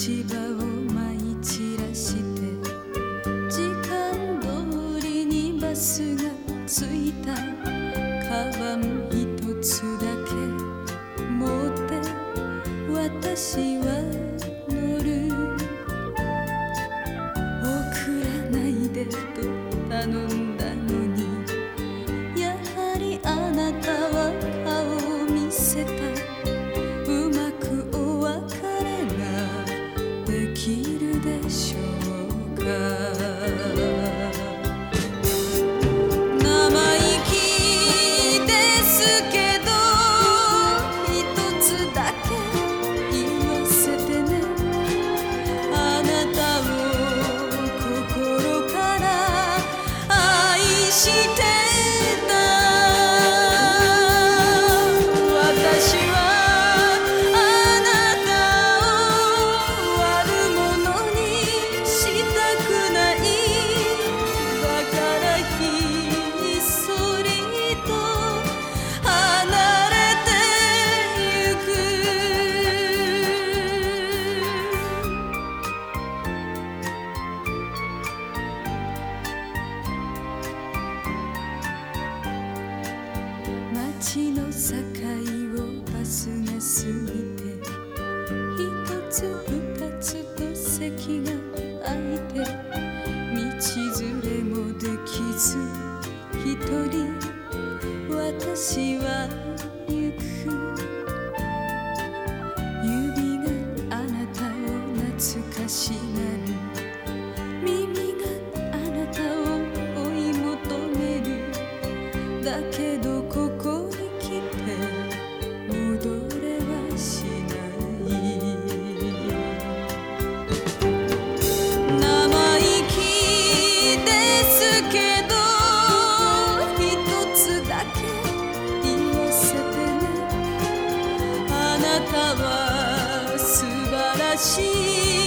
を舞い散らして時間通りにバスが着いた。カバン一つだけ持って私はして街の境をバスが過ぎて一つ二つと席が空いて道連れもできず一人私は行く指があなたを懐かしがる耳があなたを追い求めるだけどたは素晴らしい。